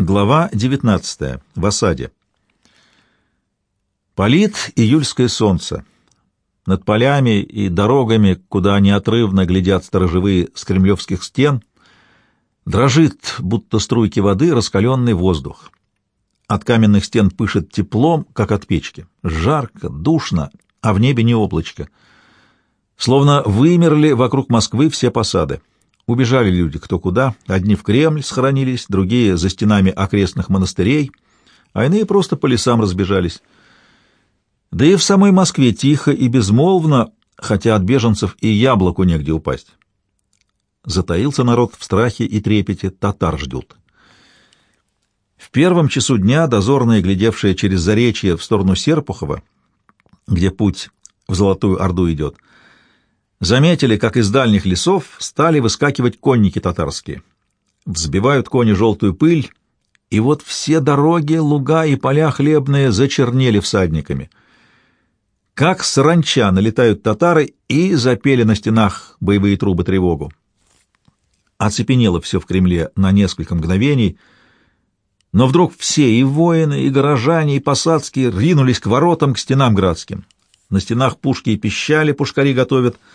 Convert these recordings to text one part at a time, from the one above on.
Глава 19. В осаде. Полит июльское солнце. Над полями и дорогами, куда неотрывно глядят сторожевые с кремлевских стен, дрожит, будто струйки воды, раскаленный воздух. От каменных стен пышет теплом, как от печки. Жарко, душно, а в небе не облачко. Словно вымерли вокруг Москвы все посады. Убежали люди кто куда, одни в Кремль схоронились, другие за стенами окрестных монастырей, а иные просто по лесам разбежались. Да и в самой Москве тихо и безмолвно, хотя от беженцев и яблоку негде упасть. Затаился народ в страхе и трепете, татар ждут. В первом часу дня дозорные, глядевшие через заречье в сторону Серпухова, где путь в Золотую Орду идет, — Заметили, как из дальних лесов стали выскакивать конники татарские. Взбивают кони желтую пыль, и вот все дороги, луга и поля хлебные зачернели всадниками. Как саранча налетают татары и запели на стенах боевые трубы тревогу. Оцепенело все в Кремле на несколько мгновений, но вдруг все, и воины, и горожане, и посадские, ринулись к воротам, к стенам градским. На стенах пушки и пищали, пушкари готовят —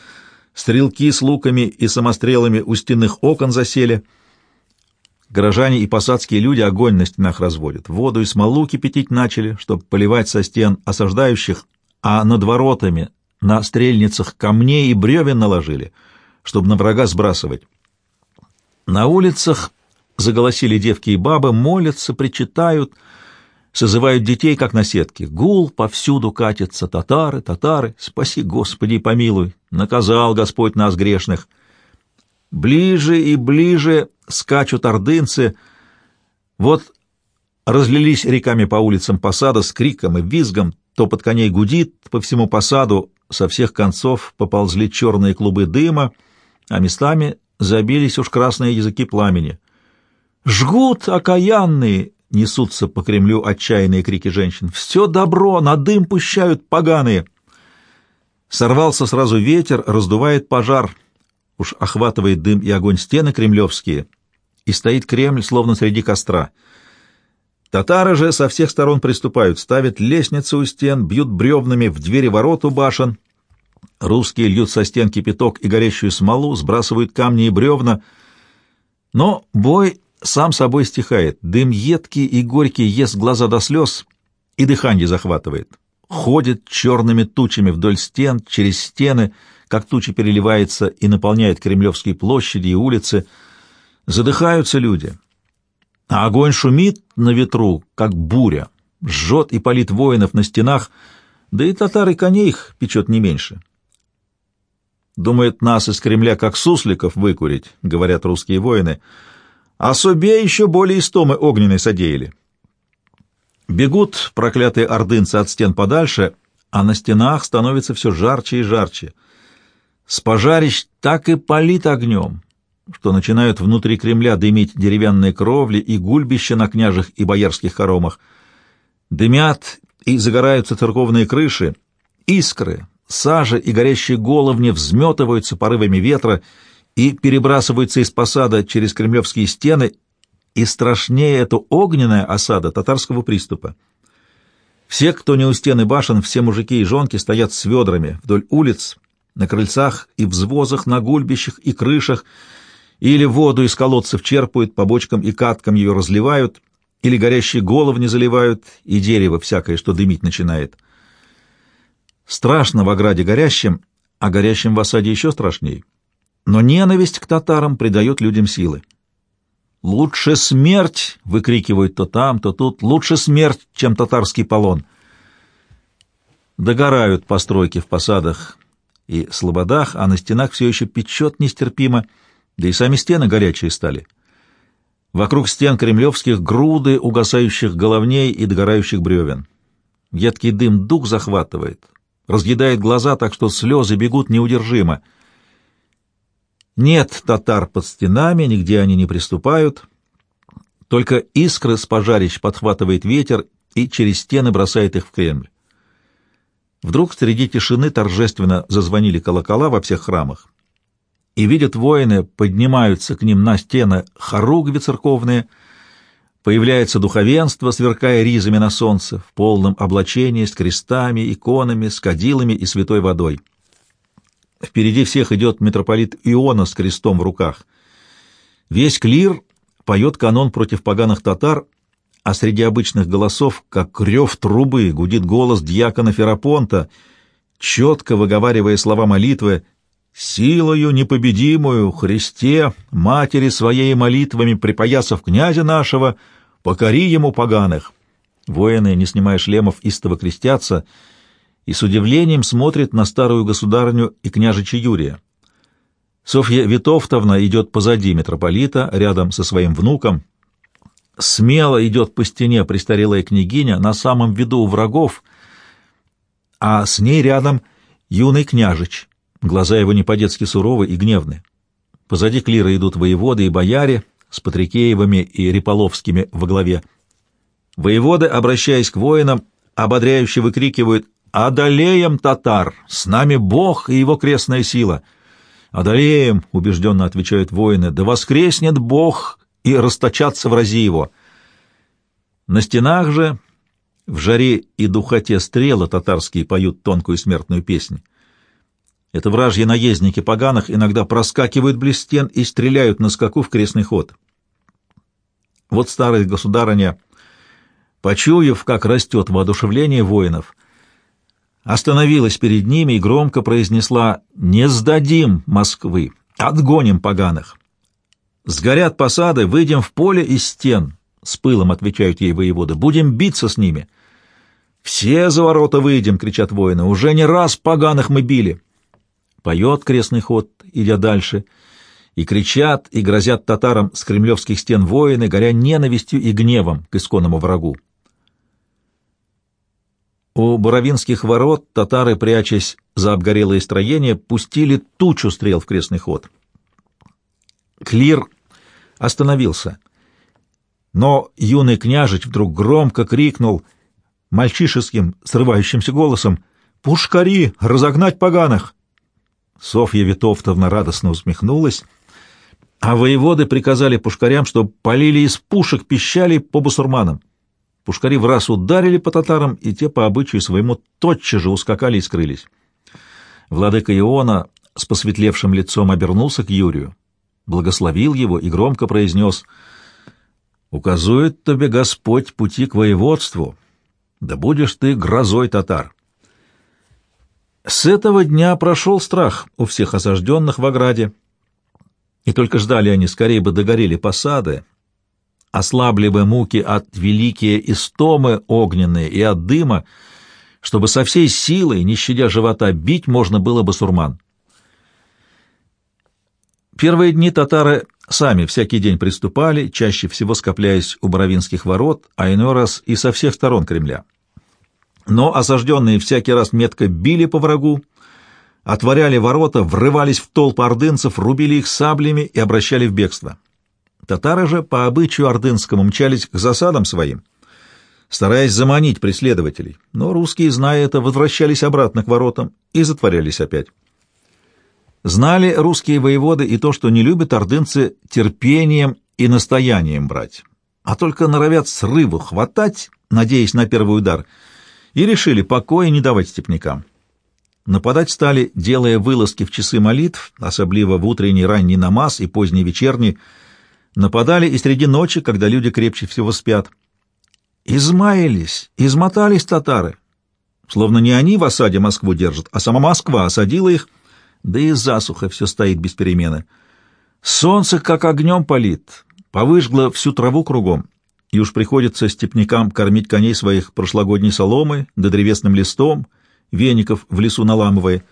Стрелки с луками и самострелами у стенных окон засели. Горожане и посадские люди огонь на стенах разводят. Воду и смолу кипятить начали, чтобы поливать со стен осаждающих, а над воротами на стрельницах камней и бревен наложили, чтобы на врага сбрасывать. На улицах заголосили девки и бабы, молятся, причитают — созывают детей, как на сетке. Гул повсюду катятся, татары, татары, спаси, Господи, помилуй, наказал Господь нас грешных. Ближе и ближе скачут ордынцы. Вот разлились реками по улицам посада с криком и визгом, топот коней гудит по всему посаду, со всех концов поползли черные клубы дыма, а местами забились уж красные языки пламени. «Жгут окаянные!» Несутся по Кремлю отчаянные крики женщин. «Все добро! На дым пущают поганые!» Сорвался сразу ветер, раздувает пожар. Уж охватывает дым и огонь стены кремлевские. И стоит Кремль, словно среди костра. Татары же со всех сторон приступают, ставят лестницы у стен, бьют бревнами в двери ворот у башен. Русские льют со стен кипяток и горящую смолу, сбрасывают камни и бревна. Но бой сам собой стихает. Дым едкий и горький ест глаза до слез и дыхание захватывает. Ходит черными тучами вдоль стен, через стены, как тучи переливается и наполняет кремлевские площади и улицы. Задыхаются люди. А огонь шумит на ветру, как буря, жжет и палит воинов на стенах, да и татары коней их печет не меньше. Думает, нас из Кремля как сусликов выкурить, говорят русские воины — а себе еще более истомы огненной содеяли. Бегут проклятые ордынцы от стен подальше, а на стенах становится все жарче и жарче. С пожарищ так и палит огнем, что начинают внутри Кремля дымить деревянные кровли и гульбища на княжих и боярских хоромах. Дымят и загораются церковные крыши, искры, сажа и горящие головни взметываются порывами ветра, и перебрасываются из посада через кремлевские стены, и страшнее это огненная осада татарского приступа. Все, кто не у стены башен, все мужики и жонки стоят с ведрами вдоль улиц, на крыльцах и взвозах, на гульбищах и крышах, или воду из колодцев черпают, по бочкам и каткам ее разливают, или горящие головни заливают, и дерево всякое, что дымить начинает. Страшно в ограде горящим, а горящим в осаде еще страшней. Но ненависть к татарам придает людям силы. «Лучше смерть!» — выкрикивают то там, то тут. «Лучше смерть, чем татарский полон!» Догорают постройки в посадах и слободах, а на стенах все еще печет нестерпимо, да и сами стены горячие стали. Вокруг стен кремлевских груды угасающих головней и догорающих бревен. Едкий дым дух захватывает, разъедает глаза так, что слезы бегут неудержимо — нет татар под стенами, нигде они не приступают. Только искры с пожарищ подхватывает ветер и через стены бросает их в Кремль. Вдруг среди тишины торжественно зазвонили колокола во всех храмах. И видят воины, поднимаются к ним на стены хоругви церковные, Появляется духовенство, сверкая ризами на солнце, в полном облачении, с крестами, иконами, с кадилами и святой водой. Впереди всех идет митрополит Иона с крестом в руках. Весь клир поет канон против поганых татар, а среди обычных голосов, как рев трубы, гудит голос дьякона Ферапонта, четко выговаривая слова молитвы «Силою непобедимую, Христе, матери своей молитвами припоясав князя нашего, покори ему поганых». Воины, не снимая шлемов, истово крестятся и с удивлением смотрят на старую государню и княжича Юрия. Софья Витовтовна идет позади митрополита, рядом со своим внуком, Смело идет по стене престарелая княгиня на самом виду у врагов, а с ней рядом юный княжич. Глаза его не по-детски суровы и гневны. Позади клира идут воеводы и бояре с Патрикеевыми и Риполовскими во главе. Воеводы, обращаясь к воинам, ободряюще выкрикивают «Одолеем татар! С нами Бог и его крестная сила!» «Одолеем!» — убежденно отвечают воины. «Да воскреснет Бог и расточаться в рази его. На стенах же, в жаре и духоте стрелы татарские поют тонкую смертную песнь. Это вражьи наездники поганых иногда проскакивают близ стен и стреляют на скаку в крестный ход. Вот старая государыня, почуяв, как растет воодушевление воинов, остановилась перед ними и громко произнесла «Не сдадим Москвы, отгоним поганых». Сгорят посады, выйдем в поле из стен, — с пылом отвечают ей воеводы. Будем биться с ними. Все за ворота выйдем, — кричат воины. Уже не раз поганых мы били. Поет крестный ход, идя дальше, и кричат, и грозят татарам с кремлевских стен воины, горя ненавистью и гневом к исконному врагу. У Боровинских ворот татары, прячась за обгорелые строения, пустили тучу стрел в крестный ход. Клир остановился. Но юный княжич вдруг громко крикнул мальчишеским, срывающимся голосом «Пушкари! Разогнать поганых!» Софья Витовтовна радостно усмехнулась, а воеводы приказали пушкарям, чтобы полили из пушек пищали по бусурманам. Пушкари в раз ударили по татарам, и те по обычаю своему тотчас же ускакали и скрылись. Владыка Иона с посветлевшим лицом обернулся к Юрию благословил его и громко произнес «Указует тебе Господь пути к воеводству, да будешь ты грозой татар». С этого дня прошел страх у всех осажденных в ограде, и только ждали они, скорее бы догорели посады, ослабли бы муки от великие истомы огненные и от дыма, чтобы со всей силой, не щадя живота, бить можно было бы сурман. Первые дни татары сами всякий день приступали, чаще всего скопляясь у Боровинских ворот, а иной раз и со всех сторон Кремля. Но осажденные всякий раз метко били по врагу, отворяли ворота, врывались в толпы ордынцев, рубили их саблями и обращали в бегство. Татары же по обычаю ордынскому мчались к засадам своим, стараясь заманить преследователей, но русские, зная это, возвращались обратно к воротам и затворялись опять. Знали русские воеводы и то, что не любят ордынцы терпением и настоянием брать, а только норовят срыву хватать, надеясь на первый удар, и решили покоя не давать степнякам. Нападать стали, делая вылазки в часы молитв, особливо в утренний ранний намаз и поздний вечерний, нападали и среди ночи, когда люди крепче всего спят. Измаялись, измотались татары, словно не они в осаде Москву держат, а сама Москва осадила их — да и засуха все стоит без перемены. Солнце как огнем палит, повыжгло всю траву кругом, и уж приходится степнякам кормить коней своих прошлогодней соломой да древесным листом, веников в лесу наламывая.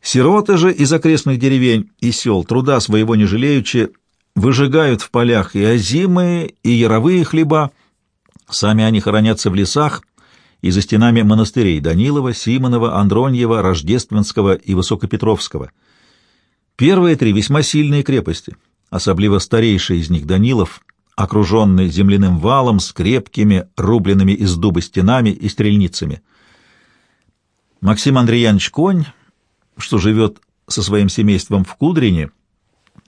Сироты же из окрестных деревень и сел, труда своего не жалеючи, выжигают в полях и озимые, и яровые хлеба, сами они хоронятся в лесах, и за стенами монастырей Данилова, Симонова, Андроньева, Рождественского и Высокопетровского. Первые три весьма сильные крепости, особливо старейший из них Данилов, окруженный земляным валом с крепкими, рубленными из дуба стенами и стрельницами. Максим Андреянович Конь, что живет со своим семейством в Кудрине,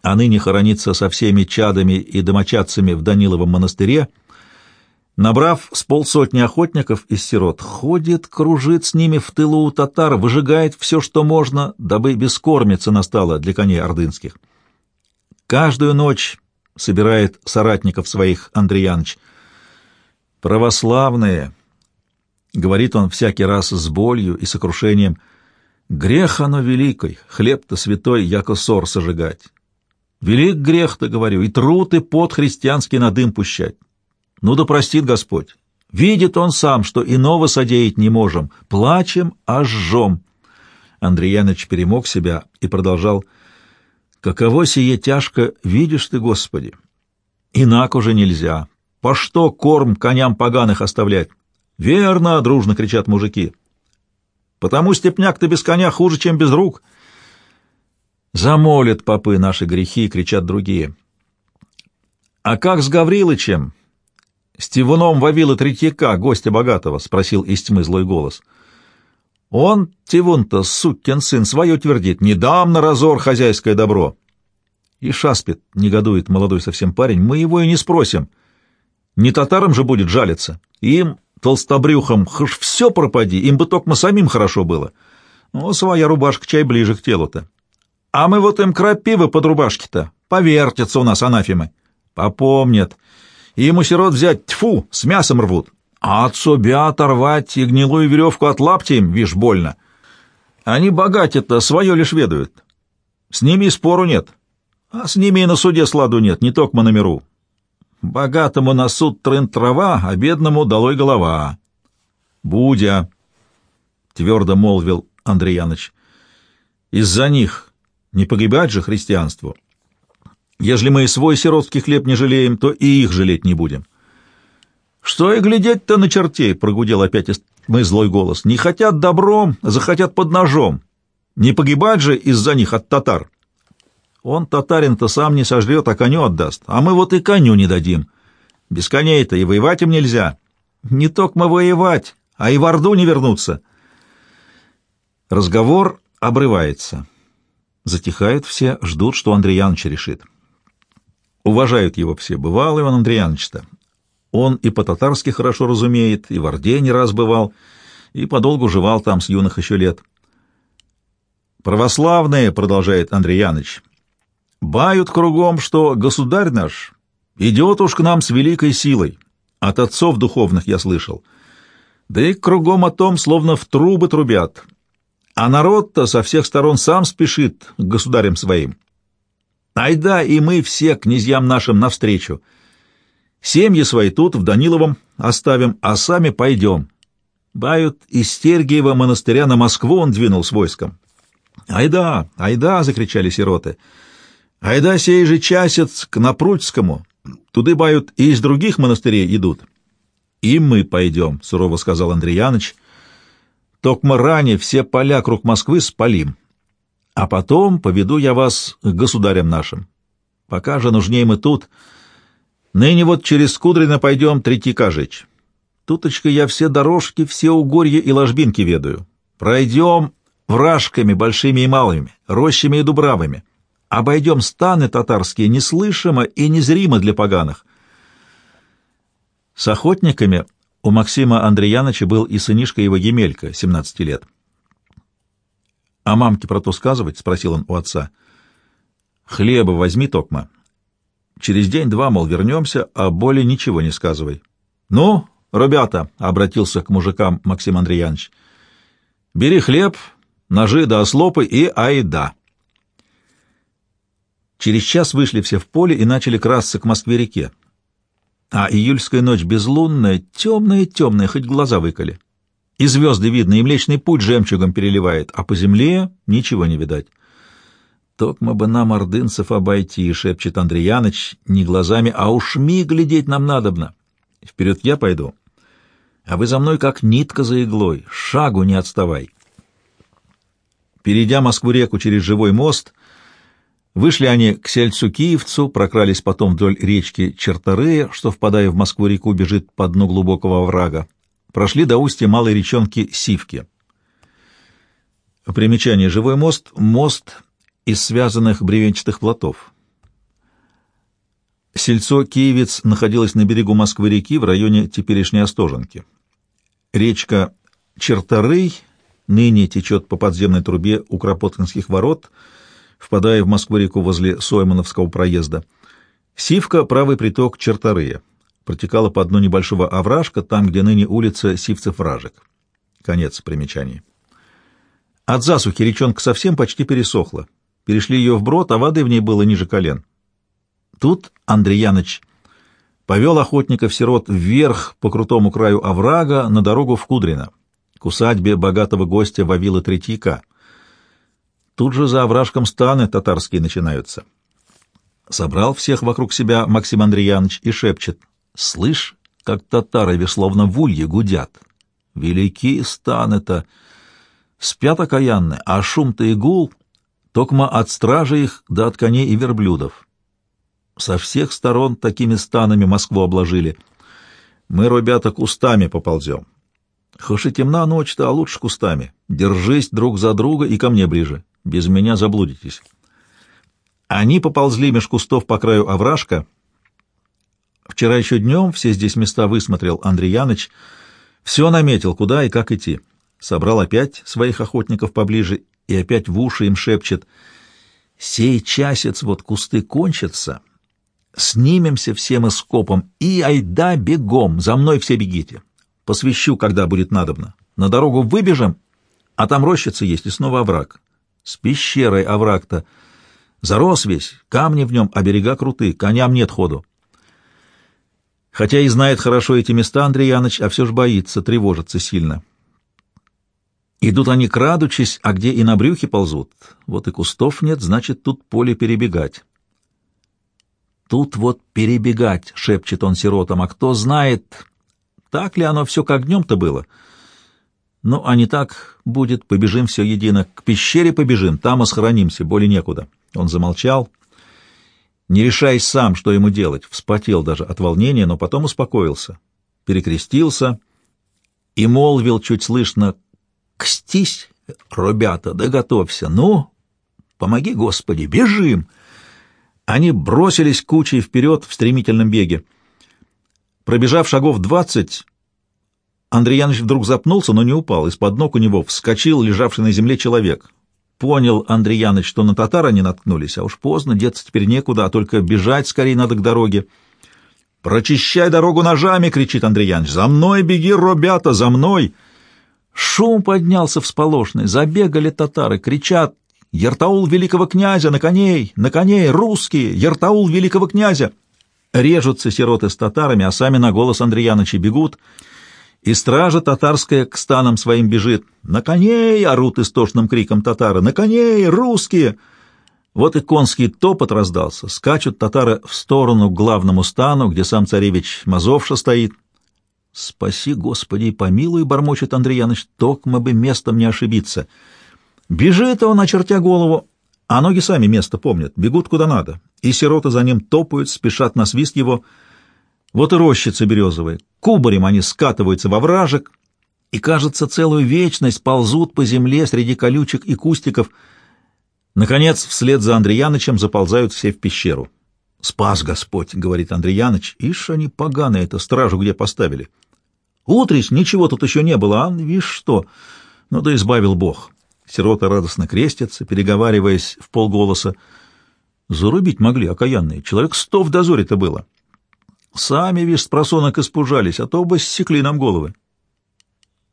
а ныне хоронится со всеми чадами и домочадцами в Даниловом монастыре, — Набрав с полсотни охотников из сирот, ходит, кружит с ними в тылу у татар, выжигает все, что можно, дабы бескормица настала для коней ордынских. Каждую ночь собирает соратников своих Андрей Яныч. «Православные», — говорит он всякий раз с болью и сокрушением, — «грех оно великой, хлеб-то святой, яко ссор сожигать. Велик грех-то, говорю, и труд, и под христианский на дым пущать. Ну да простит Господь. Видит он сам, что иного содеять не можем. Плачем, а жжем. Андрей перемог себя и продолжал. Каково сие тяжко, видишь ты, Господи. Инак уже нельзя. По что корм коням поганых оставлять? Верно, дружно кричат мужики. Потому степняк-то без коня хуже, чем без рук. Замолят попы наши грехи, кричат другие. А как с Гаврилычем? «С Тивуном Вавила Третьяка, гостя богатого?» — спросил из тьмы злой голос. «Он, Тивун-то, сукин сын, свое твердит. Не дам на разор хозяйское добро». И шаспит, негодует молодой совсем парень, мы его и не спросим. Не татарам же будет жалиться. Им, толстобрюхам, хш все пропади, им бы только самим хорошо было. Ну, своя рубашка чай ближе к телу-то. А мы вот им крапивы под рубашки-то. Повертятся у нас анафемы. Попомнят и ему сирот взять, тьфу, с мясом рвут. А от собя оторвать и гнилую веревку от лапти им, вишь, больно. Они богатят-то свое лишь ведают. С ними и спору нет. А с ними и на суде сладу нет, не только на миру. Богатому на суд трын трава, а бедному долой голова. Будя, — твердо молвил Андрей Яныч, — из-за них не погибать же христианству. Ежели мы и свой сиротский хлеб не жалеем, то и их жалеть не будем. — Что и глядеть-то на чертей, — прогудел опять мой злой голос. — Не хотят добром, захотят под ножом. Не погибать же из-за них от татар. Он, татарин-то, сам не сожрет, а коню отдаст. А мы вот и коню не дадим. Без коней-то и воевать им нельзя. Не только мы воевать, а и в Орду не вернуться. Разговор обрывается. Затихают все, ждут, что Андрей Янович решит. Уважают его все. Бывал Иван Андреянович-то. Он и по-татарски хорошо разумеет, и в Орде не раз бывал, и подолгу жевал там с юных еще лет. «Православные», — продолжает Андрей Яныч, — «бают кругом, что государь наш идет уж к нам с великой силой. От отцов духовных я слышал. Да и кругом о том, словно в трубы трубят. А народ-то со всех сторон сам спешит к государям своим. Айда и мы все князьям нашим навстречу. Семьи свои тут, в Даниловом, оставим, а сами пойдем. Бают из Сергиева монастыря на Москву он двинул с войском. «Айда! Айда!» — закричали сироты. «Айда сей же часец к Напрудскому! Туды, бают, и из других монастырей идут». «И мы пойдем», — сурово сказал Андрей Яныч. «Токмо ранее все поля круг Москвы спалим а потом поведу я вас к государям нашим. Пока же нужнее мы тут. Ныне вот через Кудрино пойдем Третьяка жечь. Туточка я все дорожки, все угорья и ложбинки ведаю. Пройдем вражками большими и малыми, рощами и дубравами. Обойдем станы татарские неслышимо и незримо для поганых. С охотниками у Максима Андреяновича был и сынишка его Емелька, 17 лет. «А мамке про то сказывать?» — спросил он у отца. «Хлеба возьми, Токма. Через день-два, мол, вернемся, а более ничего не сказывай». «Ну, ребята», — обратился к мужикам Максим Андреянович, — «бери хлеб, ножи да ослопы и айда». Через час вышли все в поле и начали красться к Москве-реке. А июльская ночь безлунная, темная-темная, хоть глаза выколи. И звезды видно, и Млечный Путь жемчугом переливает, а по земле ничего не видать. «Токмо бы нам ордынцев обойти», — шепчет Андреяныч, не глазами, а ушми глядеть нам надобно. Вперед я пойду, а вы за мной как нитка за иглой, шагу не отставай. Перейдя Москву-реку через живой мост, вышли они к сельцу-киевцу, прокрались потом вдоль речки Черторыя, что, впадая в Москву-реку, бежит по дну глубокого врага прошли до устья малой речонки Сивки. Примечание. Живой мост — мост из связанных бревенчатых плотов. Сельцо Киевец находилось на берегу Москвы-реки в районе теперешней Остоженки. Речка Черторый ныне течет по подземной трубе у Кропоткинских ворот, впадая в Москву-реку возле Соймановского проезда. Сивка — правый приток Черторыя. Протекала по дну небольшого овражка, там, где ныне улица Сивцев-Ражек. Конец примечаний. От засухи речонка совсем почти пересохла. Перешли ее вброд, а воды в ней было ниже колен. Тут Андрей Яныч повел охотников-сирот вверх по крутому краю оврага на дорогу в Кудрино, к усадьбе богатого гостя Вавила Третьяка. Тут же за овражком станы татарские начинаются. Собрал всех вокруг себя Максим Андреянович и шепчет. «Слышь, как татары словно в улье гудят. Великие станы-то! Спят окаянны, а шум-то и гул, токма от стражи их да от коней и верблюдов. Со всех сторон такими станами Москву обложили. Мы, ребята, кустами поползем. Хоть темна ночь-то, а лучше кустами. Держись друг за друга и ко мне ближе. Без меня заблудитесь. Они поползли меж кустов по краю овражка. Вчера еще днем все здесь места высмотрел Андрей Яныч, все наметил, куда и как идти. Собрал опять своих охотников поближе и опять в уши им шепчет «Сей часец вот кусты кончатся, Снимемся все мы скопом и айда бегом, за мной все бегите. Посвящу, когда будет надобно. На дорогу выбежим, а там рощица есть и снова овраг. С пещерой овраг-то. Зарос весь, камни в нем, а берега круты, коням нет ходу. Хотя и знает хорошо эти места Андрей Яныч, а все ж боится, тревожится сильно. Идут они крадучись, а где и на брюхе ползут. Вот и кустов нет, значит, тут поле перебегать. Тут вот перебегать, — шепчет он сиротам, — а кто знает, так ли оно все как днем-то было? Ну, а не так будет, побежим все едино. К пещере побежим, там и схоронимся, более некуда. Он замолчал, не решаясь сам, что ему делать, вспотел даже от волнения, но потом успокоился, перекрестился и молвил чуть слышно «Кстись, ребята, да готовься, ну, помоги, Господи, бежим!» Они бросились кучей вперед в стремительном беге. Пробежав шагов двадцать, Андрей Янович вдруг запнулся, но не упал. Из-под ног у него вскочил лежавший на земле человек. Понял Андрей Янович, что на татар они наткнулись, а уж поздно, деться теперь некуда, а только бежать скорее надо к дороге. «Прочищай дорогу ножами!» — кричит Андрей Янович. «За мной беги, ребята, за мной!» Шум поднялся всполошный, забегали татары, кричат Ертаул великого князя, на коней, на коней, русские, Ертаул великого князя!» Режутся сироты с татарами, а сами на голос Андреяныча бегут, и стража татарская к станам своим бежит. «На коней!» — орут истошным криком татары. «На коней! Русские!» Вот и конский топот раздался. Скачут татары в сторону к главному стану, где сам царевич Мазовша стоит. «Спаси, Господи, и помилуй!» — бормочет Андрей Яныч. «Токмо бы местом не ошибиться!» Бежит он, очертя голову, а ноги сами место помнят, бегут куда надо, и сироты за ним топают, спешат на свист его. Вот и рощицы березовые, кубарем они скатываются во вражек, и, кажется, целую вечность ползут по земле среди колючек и кустиков. Наконец, вслед за Андреянычем заползают все в пещеру. «Спас Господь», — говорит Андреяныч, — «ишь они поганые это стражу где поставили». «Утрись, ничего тут еще не было, а вишь что, ну да избавил Бог». Сирота радостно крестятся, переговариваясь в полголоса. Зарубить могли окаянные. Человек сто в дозоре-то было. Сами, вишь, с просонок испужались, а то бы ссекли нам головы.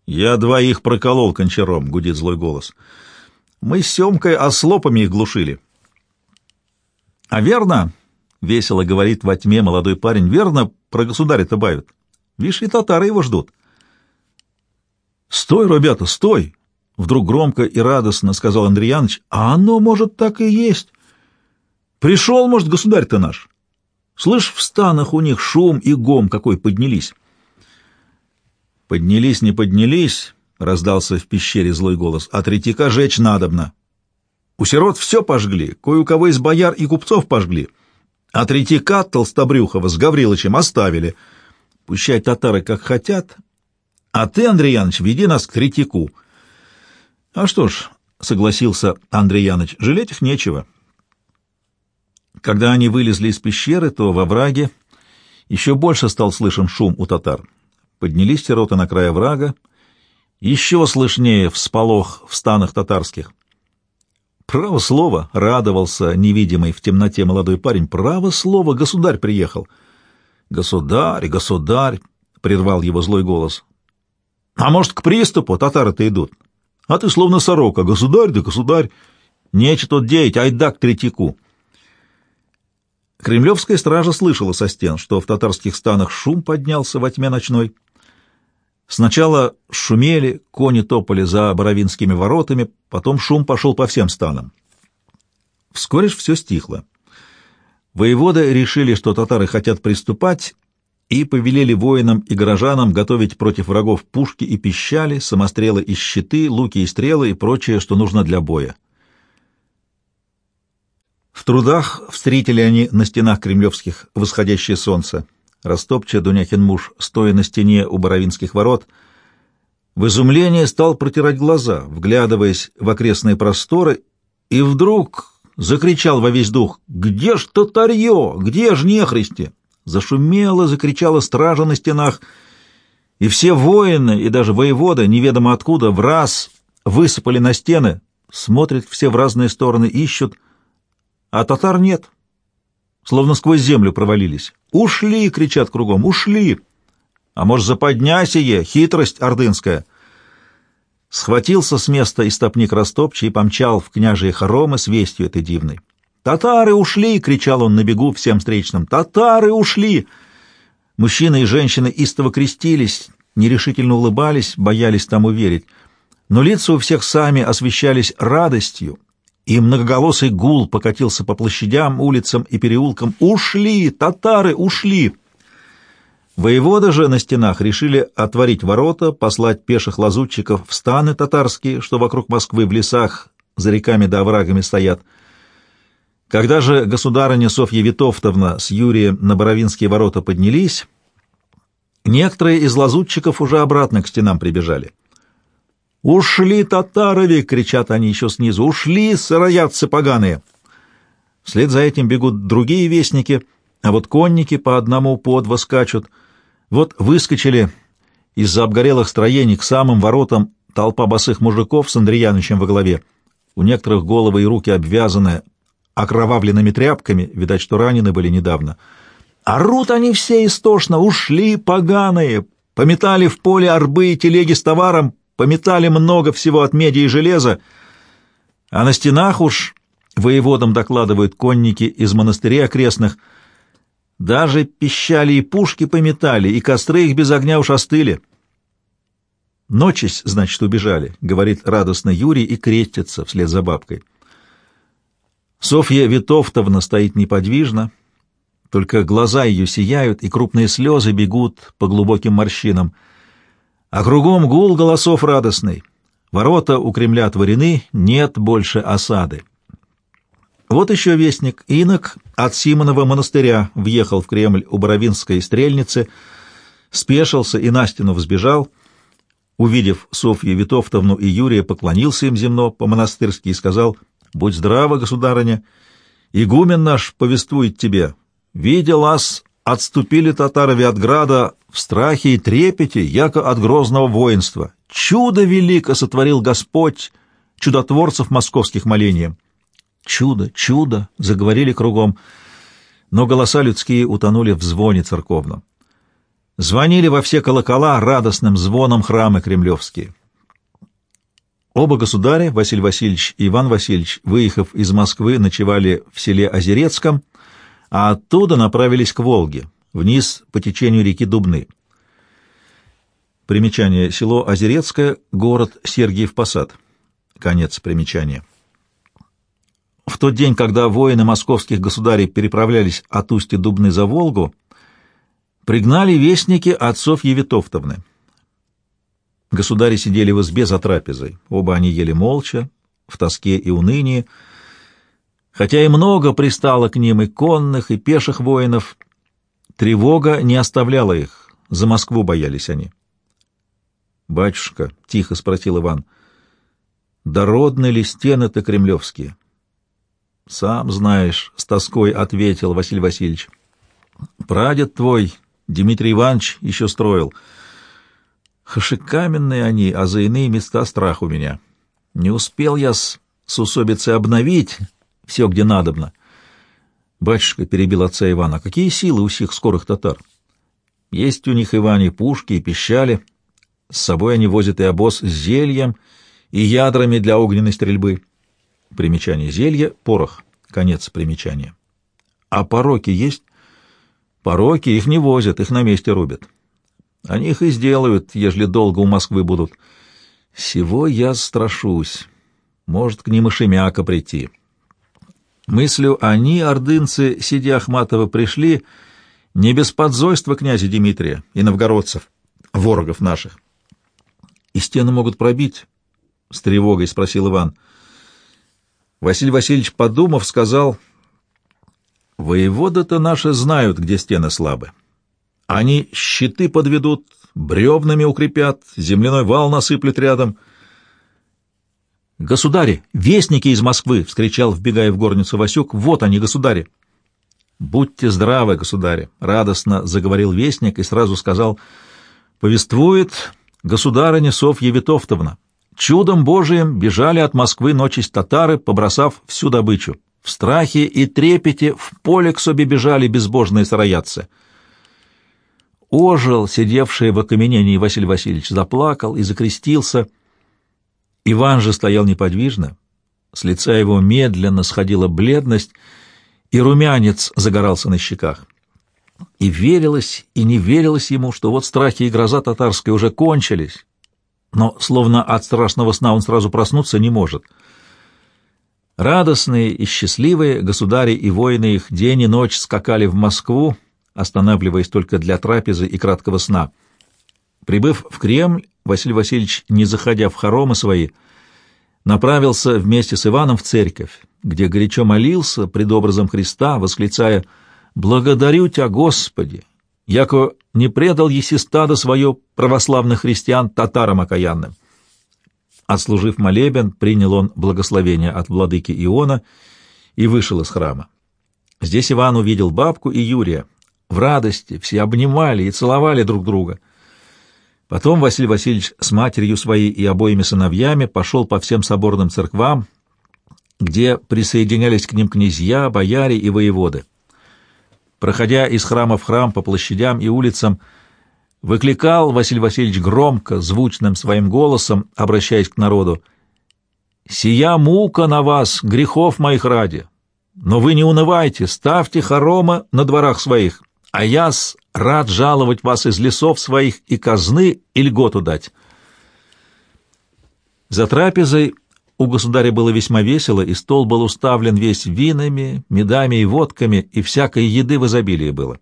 «Я двоих проколол кончаром», — гудит злой голос. «Мы с Семкой ослопами их глушили». «А верно?» — весело говорит во тьме молодой парень. «Верно, про государя-то бают. Вишь, и татары его ждут». «Стой, ребята, стой!» Вдруг громко и радостно сказал Андрей Яныч, а оно, может, так и есть. Пришел, может, государь-то наш. Слышь, в станах у них шум и гом какой поднялись. Поднялись, не поднялись, раздался в пещере злой голос, а третьяка жечь надобно. У сирот все пожгли, кое у кого из бояр и купцов пожгли, а третьяка Толстобрюхова с Гаврилычем оставили. Пущай татары как хотят, а ты, Андрей Яныч, веди нас к третьяку. — А что ж, — согласился Андрей Яныч, — жалеть их нечего. Когда они вылезли из пещеры, то во враге еще больше стал слышен шум у татар. Поднялись сироты на край врага, еще слышнее всполох в станах татарских. Право слово, радовался невидимый в темноте молодой парень. Право слово, государь приехал. Государь, государь, прервал его злой голос. А может, к приступу татары-то идут? А ты словно сорока, государь да государь. Нече тут деять, айда к третьяку. Кремлевская стража слышала со стен, что в татарских станах шум поднялся во тьме ночной. Сначала шумели, кони топали за Боровинскими воротами, потом шум пошел по всем станам. Вскоре ж все стихло. Воеводы решили, что татары хотят приступать, и повелели воинам и горожанам готовить против врагов пушки и пищали, самострелы и щиты, луки и стрелы и прочее, что нужно для боя. В трудах встретили они на стенах кремлевских восходящее солнце. Растопча Дуняхин муж, стоя на стене у Боровинских ворот, в изумлении стал протирать глаза, вглядываясь в окрестные просторы, и вдруг закричал во весь дух «Где ж татарье? Где ж нехристи?» Зашумело, закричала стража на стенах, и все воины, и даже воеводы, неведомо откуда, в раз высыпали на стены, смотрят все в разные стороны, ищут — а татар нет. Словно сквозь землю провалились. «Ушли!» — кричат кругом. «Ушли!» «А может, западня сие, хитрость ордынская!» Схватился с места истопник Ростопчий и помчал в княжие хоромы с вестью этой дивной. «Татары ушли!» — кричал он на бегу всем встречным. «Татары ушли!» Мужчины и женщины истово крестились, нерешительно улыбались, боялись тому верить. Но лица у всех сами освещались радостью, и многоголосый гул покатился по площадям, улицам и переулкам. «Ушли! Татары ушли!» Воеводы же на стенах решили отворить ворота, послать пеших лазутчиков в станы татарские, что вокруг Москвы в лесах за реками да оврагами стоят. Когда же государыня Софья Витовтовна с Юрием на Боровинские ворота поднялись, некоторые из лазутчиков уже обратно к стенам прибежали. «Ушли татарови!» — кричат они еще снизу. «Ушли, сыроядцы поганые!» Вслед за этим бегут другие вестники, а вот конники по одному по скачут. Вот выскочили из-за обгорелых строений к самым воротам толпа босых мужиков с Андреянычем во главе. У некоторых головы и руки обвязаны окровавленными тряпками, видать, что ранены были недавно. Орут они все истошно, ушли поганые, пометали в поле арбы и телеги с товаром, пометали много всего от меди и железа, а на стенах уж воеводам докладывают конники из монастырей окрестных. Даже пищали и пушки пометали, и костры их без огня уж остыли. «Ночись, значит, убежали», — говорит радостно Юрий и крестится вслед за бабкой. Софья Витовтовна стоит неподвижно, только глаза ее сияют, и крупные слезы бегут по глубоким морщинам — а кругом гул голосов радостный. Ворота у Кремля отворены, нет больше осады. Вот еще вестник. Инок от Симонова монастыря въехал в Кремль у Боровинской стрельницы, спешился и на стену взбежал. Увидев Софью Витовтовну и Юрия, поклонился им земно по-монастырски и сказал, «Будь здрава, государыня, игумен наш повествует тебе. Видел ас отступили татары града в страхе и трепете, яко от грозного воинства. Чудо велико сотворил Господь чудотворцев московских молением. Чудо, чудо, заговорили кругом, но голоса людские утонули в звоне церковном. Звонили во все колокола радостным звоном храмы кремлевские. Оба государя, Василий Васильевич и Иван Васильевич, выехав из Москвы, ночевали в селе Озерецком — а оттуда направились к Волге, вниз по течению реки Дубны. Примечание. Село Озерецкое, город Сергиев Посад. Конец примечания. В тот день, когда воины московских государей переправлялись от устья Дубны за Волгу, пригнали вестники отцов Евитовтовны. Государи сидели в избе за трапезой. Оба они ели молча, в тоске и унынии, Хотя и много пристало к ним и конных, и пеших воинов, тревога не оставляла их, за Москву боялись они. «Батюшка», — тихо спросил Иван, — «дородны ли стены-то кремлевские?» Сам знаешь, с тоской ответил Василий Васильевич. Прадед твой, Дмитрий Иванович, еще строил. Хашикаменные они, а за иные места страх у меня. Не успел я с, с обновить все, где надобно. Батюшка перебил отца Ивана. Какие силы у сих скорых татар? Есть у них, Иване, пушки и пищали. С собой они возят и обоз с зельем, и ядрами для огненной стрельбы. Примечание зелья — порох. Конец примечания. А пороки есть? Пороки их не возят, их на месте рубят. Они их и сделают, ежели долго у Москвы будут. Всего я страшусь. Может, к ним и Шемяка прийти. Мыслю, они, ордынцы, сидя Ахматова, пришли не без подзойства князя Дмитрия и новгородцев, ворогов наших. — И стены могут пробить? — с тревогой спросил Иван. Василий Васильевич, подумав, сказал, — Воеводы-то наши знают, где стены слабы. Они щиты подведут, бревнами укрепят, земляной вал насыплют рядом. «Государи! Вестники из Москвы!» — вскричал, вбегая в горницу Васюк. «Вот они, государи!» «Будьте здравы, государи!» — радостно заговорил вестник и сразу сказал, «Повествует государыня Софья Витовтовна. Чудом Божиим бежали от Москвы ночись татары, побросав всю добычу. В страхе и трепете в поле к себе бежали безбожные сыроядцы». Ожил, сидевший в окаменении Василий Васильевич, заплакал и закрестился. Иван же стоял неподвижно, с лица его медленно сходила бледность, и румянец загорался на щеках. И верилось, и не верилось ему, что вот страхи и гроза татарской уже кончились, но, словно от страшного сна, он сразу проснуться не может. Радостные и счастливые государи и воины их день и ночь скакали в Москву, останавливаясь только для трапезы и краткого сна. Прибыв в Кремль, Василий Васильевич, не заходя в хоромы свои, направился вместе с Иваном в церковь, где горячо молился пред образом Христа, восклицая «Благодарю Тебя, Господи! Яко не предал еси стадо свое православных христиан татарам окаянным». Отслужив молебен, принял он благословение от владыки Иона и вышел из храма. Здесь Иван увидел бабку и Юрия, в радости, все обнимали и целовали друг друга. Потом Василий Васильевич с матерью своей и обоими сыновьями пошел по всем соборным церквам, где присоединялись к ним князья, бояре и воеводы. Проходя из храма в храм по площадям и улицам, выкликал Василий Васильевич громко, звучным своим голосом, обращаясь к народу, «Сия мука на вас, грехов моих ради! Но вы не унывайте, ставьте хорома на дворах своих, а я рад жаловать вас из лесов своих и казны и льготу дать. За трапезой у государя было весьма весело, и стол был уставлен весь винами, медами и водками, и всякой еды в изобилии было.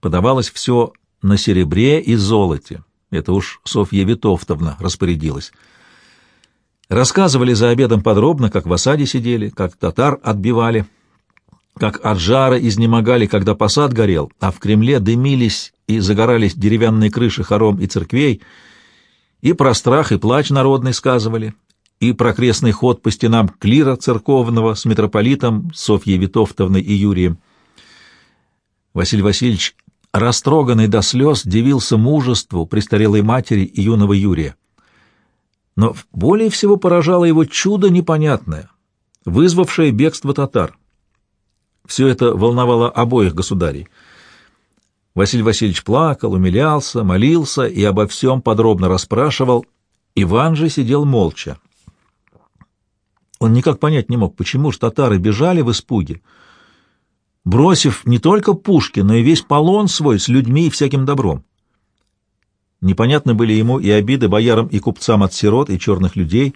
Подавалось все на серебре и золоте. Это уж Софья Витовтовна распорядилась. Рассказывали за обедом подробно, как в осаде сидели, как татар отбивали — как от жара изнемогали, когда посад горел, а в Кремле дымились и загорались деревянные крыши хором и церквей, и про страх и плач народный сказывали, и про крестный ход по стенам клира церковного с митрополитом Софьей Витовтовной и Юрием. Василий Васильевич, растроганный до слез, дивился мужеству престарелой матери и юного Юрия. Но более всего поражало его чудо непонятное, вызвавшее бегство татар. Все это волновало обоих государей. Василий Васильевич плакал, умилялся, молился и обо всем подробно расспрашивал. Иван же сидел молча. Он никак понять не мог, почему ж татары бежали в испуге, бросив не только пушки, но и весь полон свой с людьми и всяким добром. Непонятны были ему и обиды боярам и купцам от сирот и черных людей.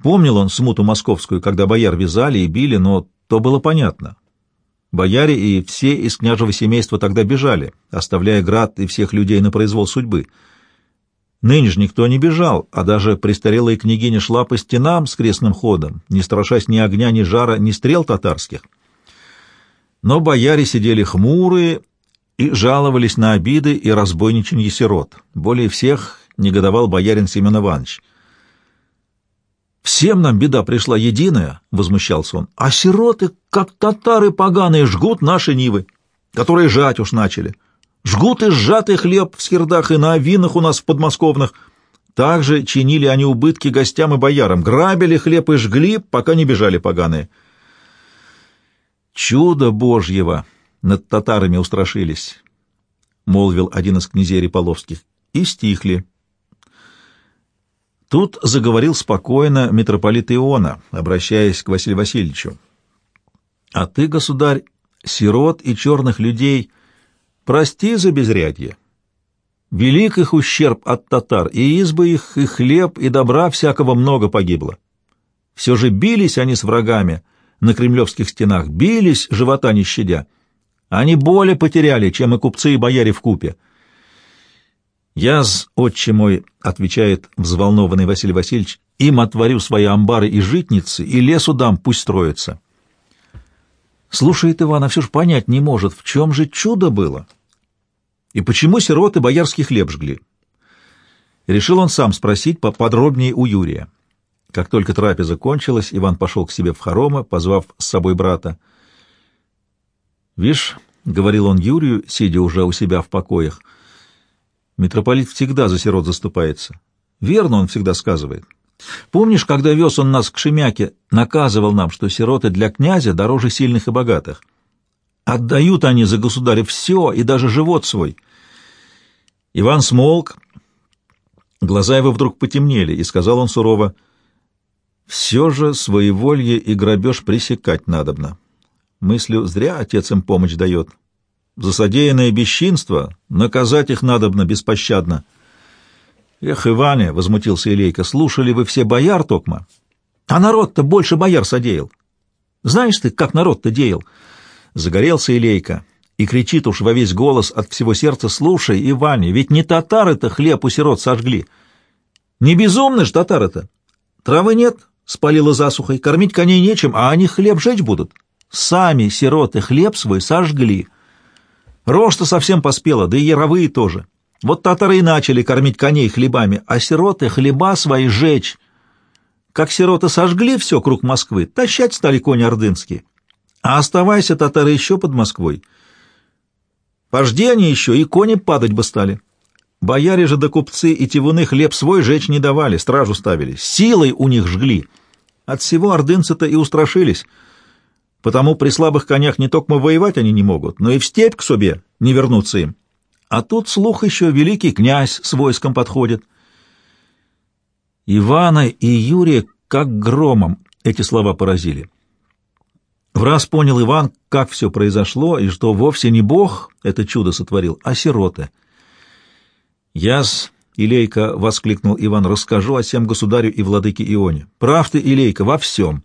Помнил он смуту московскую, когда бояр вязали и били, но то было понятно. Бояре и все из княжего семейства тогда бежали, оставляя град и всех людей на произвол судьбы. Ныне же никто не бежал, а даже престарелая княгиня шла по стенам с крестным ходом, не страшась ни огня, ни жара, ни стрел татарских. Но бояре сидели хмурые и жаловались на обиды и разбойничанье сирот. Более всех негодовал боярин Семен Иванович — Всем нам беда пришла единая, — возмущался он, — а сироты, как татары поганые, жгут наши нивы, которые жать уж начали. Жгут и сжатый хлеб в скирдах и на авинах у нас в подмосковных. Также чинили они убытки гостям и боярам, грабили хлеб и жгли, пока не бежали поганые. Чудо Божьего! Над татарами устрашились, — молвил один из князей Реполовских, — и стихли. Тут заговорил спокойно митрополит Иона, обращаясь к Василию Васильевичу. «А ты, государь, сирот и черных людей, прости за безрядье. Велик их ущерб от татар, и избы их, и хлеб, и добра всякого много погибло. Все же бились они с врагами на кремлевских стенах, бились, живота не щадя. Они более потеряли, чем и купцы и бояре в купе. «Я-с, отче мой, — отвечает взволнованный Василий Васильевич, — им отворю свои амбары и житницы, и лесу дам, пусть строятся». Слушает Иван, а все ж понять не может, в чем же чудо было? И почему сироты боярский хлеб жгли? Решил он сам спросить поподробнее у Юрия. Как только трапеза кончилась, Иван пошел к себе в хоромы, позвав с собой брата. «Вишь, — говорил он Юрию, сидя уже у себя в покоях, — Митрополит всегда за сирот заступается. Верно он всегда сказывает. Помнишь, когда вез он нас к Шемяке, наказывал нам, что сироты для князя дороже сильных и богатых? Отдают они за государя все и даже живот свой. Иван смолк, глаза его вдруг потемнели, и сказал он сурово, «Все же своеволье и грабеж пресекать надобно. Мыслю, зря отец им помощь дает. За содеянное бесчинство наказать их надобно беспощадно. Эх, Иване, — возмутился Илейка, — слушали вы все бояр, Токма? А народ-то больше бояр содеял. Знаешь ты, как народ-то деял? Загорелся Илейка и кричит уж во весь голос от всего сердца, слушай, Иване, ведь не татары-то хлеб у сирот сожгли. Не безумны ж татары-то. Травы нет, спалила засухой, кормить коней нечем, а они хлеб жечь будут. Сами сироты хлеб свой сожгли. Рожь-то совсем поспела, да и яровые тоже. Вот татары и начали кормить коней хлебами, а сироты хлеба свои жечь. Как сироты сожгли все круг Москвы, тащать стали кони ордынские. А оставайся татары еще под Москвой. Пожди они еще, и кони падать бы стали. Бояре же да купцы и тивуны хлеб свой жечь не давали, стражу ставили, силой у них жгли. От всего ордынцы-то и устрашились — Потому при слабых конях не только воевать они не могут, но и в степь к себе не вернуться им. А тут слух еще великий князь с войском подходит. Ивана и Юрия как громом эти слова поразили. В раз понял Иван, как все произошло, и что вовсе не Бог это чудо сотворил, а сироты. «Яс, Илейка!» — воскликнул Иван, — «расскажу о всем государю и владыке Ионе. Прав ты, Илейка, во всем!»